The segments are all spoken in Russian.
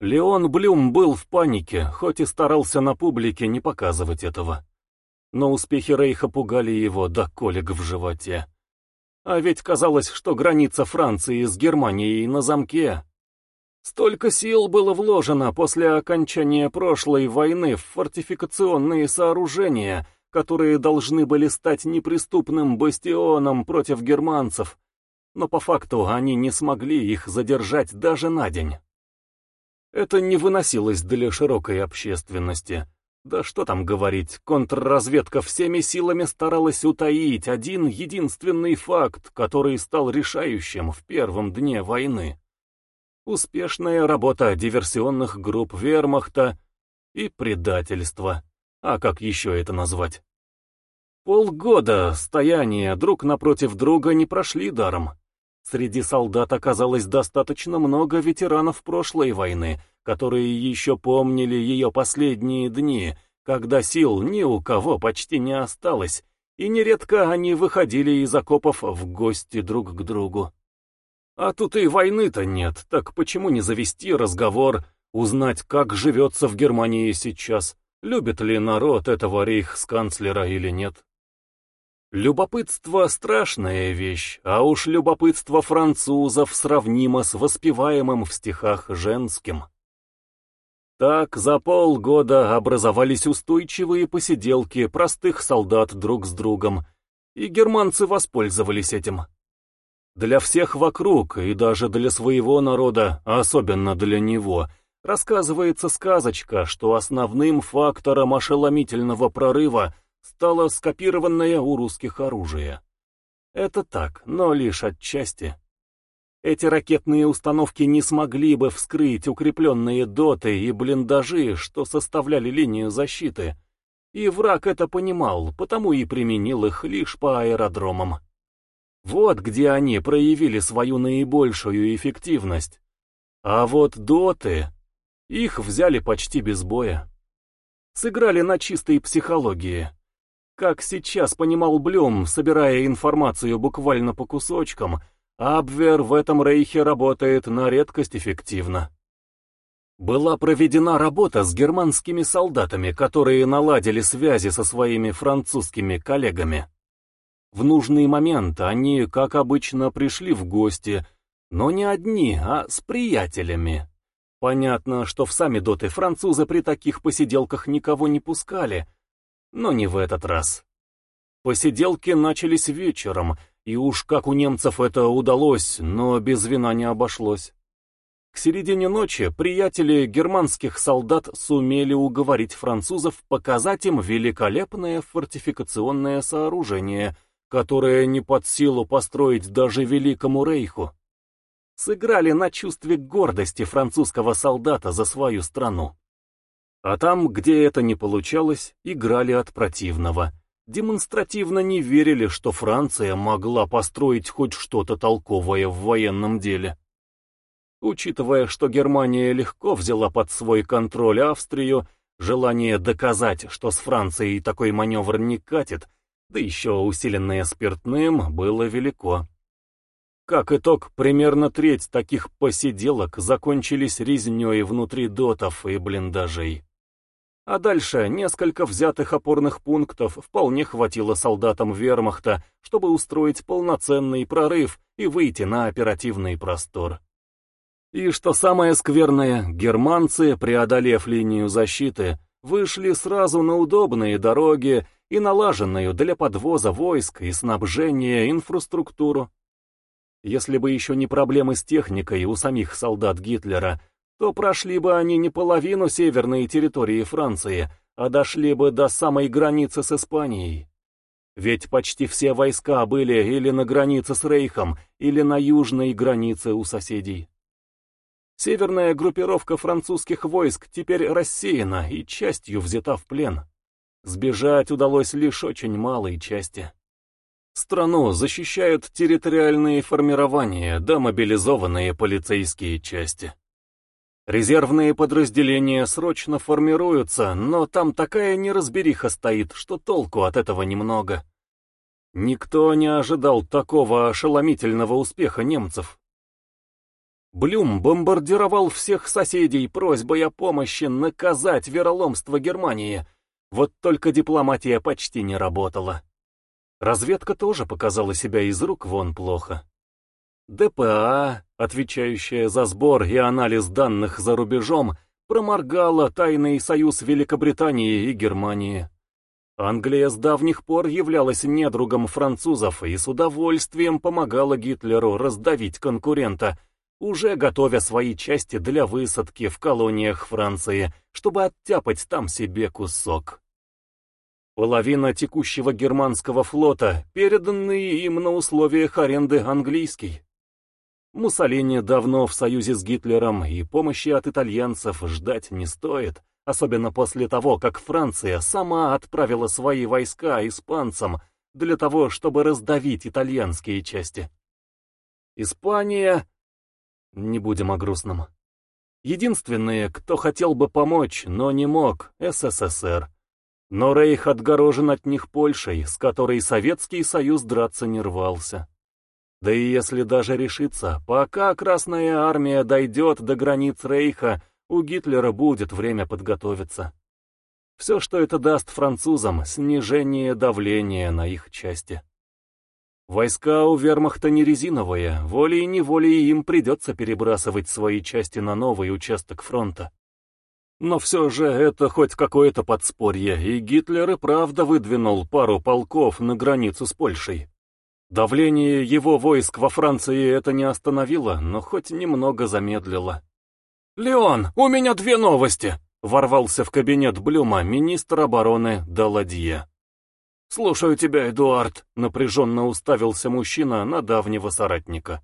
Леон Блюм был в панике, хоть и старался на публике не показывать этого. Но успехи Рейха пугали его до колик в животе. А ведь казалось, что граница Франции с Германией на замке. Столько сил было вложено после окончания прошлой войны в фортификационные сооружения, которые должны были стать неприступным бастионом против германцев, но по факту они не смогли их задержать даже на день. Это не выносилось для широкой общественности. Да что там говорить, контрразведка всеми силами старалась утаить один единственный факт, который стал решающим в первом дне войны. Успешная работа диверсионных групп вермахта и предательство. А как еще это назвать? Полгода стояния друг напротив друга не прошли даром. Среди солдат оказалось достаточно много ветеранов прошлой войны, которые еще помнили ее последние дни, когда сил ни у кого почти не осталось, и нередко они выходили из окопов в гости друг к другу. А тут и войны-то нет, так почему не завести разговор, узнать, как живется в Германии сейчас, любит ли народ этого рейхсканцлера или нет? Любопытство — страшная вещь, а уж любопытство французов сравнимо с воспеваемым в стихах женским. Так за полгода образовались устойчивые посиделки простых солдат друг с другом, и германцы воспользовались этим. Для всех вокруг, и даже для своего народа, особенно для него, рассказывается сказочка, что основным фактором ошеломительного прорыва — стало скопированное у русских оружие. Это так, но лишь отчасти. Эти ракетные установки не смогли бы вскрыть укрепленные доты и блиндажи, что составляли линию защиты. И враг это понимал, потому и применил их лишь по аэродромам. Вот где они проявили свою наибольшую эффективность. А вот доты, их взяли почти без боя. Сыграли на чистой психологии. Как сейчас понимал Блюм, собирая информацию буквально по кусочкам, Абвер в этом рейхе работает на редкость эффективно. Была проведена работа с германскими солдатами, которые наладили связи со своими французскими коллегами. В нужный момент они, как обычно, пришли в гости, но не одни, а с приятелями. Понятно, что в сами доты французы при таких посиделках никого не пускали, но не в этот раз. Посиделки начались вечером, и уж как у немцев это удалось, но без вина не обошлось. К середине ночи приятели германских солдат сумели уговорить французов показать им великолепное фортификационное сооружение, которое не под силу построить даже Великому Рейху. Сыграли на чувстве гордости французского солдата за свою страну. А там, где это не получалось, играли от противного. Демонстративно не верили, что Франция могла построить хоть что-то толковое в военном деле. Учитывая, что Германия легко взяла под свой контроль Австрию, желание доказать, что с Францией такой маневр не катит, да еще усиленное спиртным, было велико. Как итог, примерно треть таких посиделок закончились резней внутри дотов и блиндажей. А дальше несколько взятых опорных пунктов вполне хватило солдатам вермахта, чтобы устроить полноценный прорыв и выйти на оперативный простор. И что самое скверное, германцы, преодолев линию защиты, вышли сразу на удобные дороги и налаженную для подвоза войск и снабжения инфраструктуру. Если бы еще не проблемы с техникой у самих солдат Гитлера, то прошли бы они не половину северной территории Франции, а дошли бы до самой границы с Испанией. Ведь почти все войска были или на границе с Рейхом, или на южной границе у соседей. Северная группировка французских войск теперь рассеяна и частью взята в плен. Сбежать удалось лишь очень малой части. Страну защищают территориальные формирования да мобилизованные полицейские части. Резервные подразделения срочно формируются, но там такая неразбериха стоит, что толку от этого немного. Никто не ожидал такого ошеломительного успеха немцев. Блюм бомбардировал всех соседей просьбой о помощи наказать вероломство Германии. Вот только дипломатия почти не работала. Разведка тоже показала себя из рук вон плохо. ДПА, отвечающая за сбор и анализ данных за рубежом, проморгала тайный союз Великобритании и Германии. Англия с давних пор являлась недругом французов и с удовольствием помогала Гитлеру раздавить конкурента, уже готовя свои части для высадки в колониях Франции, чтобы оттяпать там себе кусок. Половина текущего германского флота, переданные им на условиях аренды английский. Муссолини давно в союзе с Гитлером, и помощи от итальянцев ждать не стоит, особенно после того, как Франция сама отправила свои войска испанцам для того, чтобы раздавить итальянские части. Испания... Не будем о грустном. Единственные, кто хотел бы помочь, но не мог, СССР. Но Рейх отгорожен от них Польшей, с которой Советский Союз драться не рвался. Да и если даже решится, пока Красная Армия дойдет до границ Рейха, у Гитлера будет время подготовиться. Все, что это даст французам, снижение давления на их части. Войска у вермахта не резиновые, волей-неволей им придется перебрасывать свои части на новый участок фронта. Но все же это хоть какое-то подспорье, и Гитлер и правда выдвинул пару полков на границу с Польшей. Давление его войск во Франции это не остановило, но хоть немного замедлило. «Леон, у меня две новости!» — ворвался в кабинет Блюма министр обороны Даладье. «Слушаю тебя, Эдуард», — напряженно уставился мужчина на давнего соратника.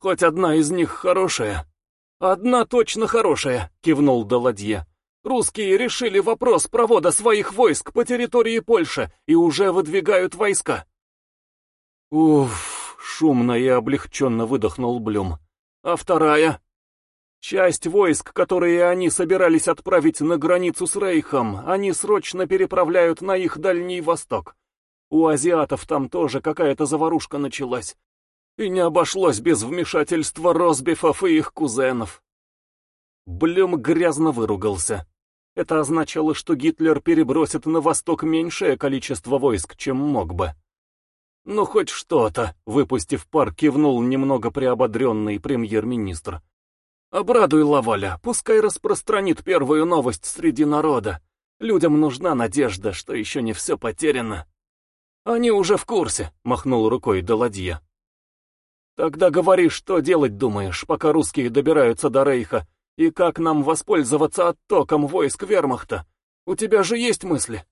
«Хоть одна из них хорошая?» «Одна точно хорошая», — кивнул Даладье. «Русские решили вопрос провода своих войск по территории Польши и уже выдвигают войска». «Уф», — шумно и облегченно выдохнул Блюм. «А вторая?» Часть войск, которые они собирались отправить на границу с Рейхом, они срочно переправляют на их Дальний Восток. У азиатов там тоже какая-то заварушка началась. И не обошлось без вмешательства Росбифов и их кузенов. Блюм грязно выругался. Это означало, что Гитлер перебросит на восток меньшее количество войск, чем мог бы. «Ну, хоть что-то», — выпустив пар, кивнул немного приободренный премьер-министр. Обрадуй Лаваля, пускай распространит первую новость среди народа. Людям нужна надежда, что еще не все потеряно. Они уже в курсе, махнул рукой Даладье. Тогда говори, что делать думаешь, пока русские добираются до Рейха, и как нам воспользоваться оттоком войск вермахта. У тебя же есть мысли?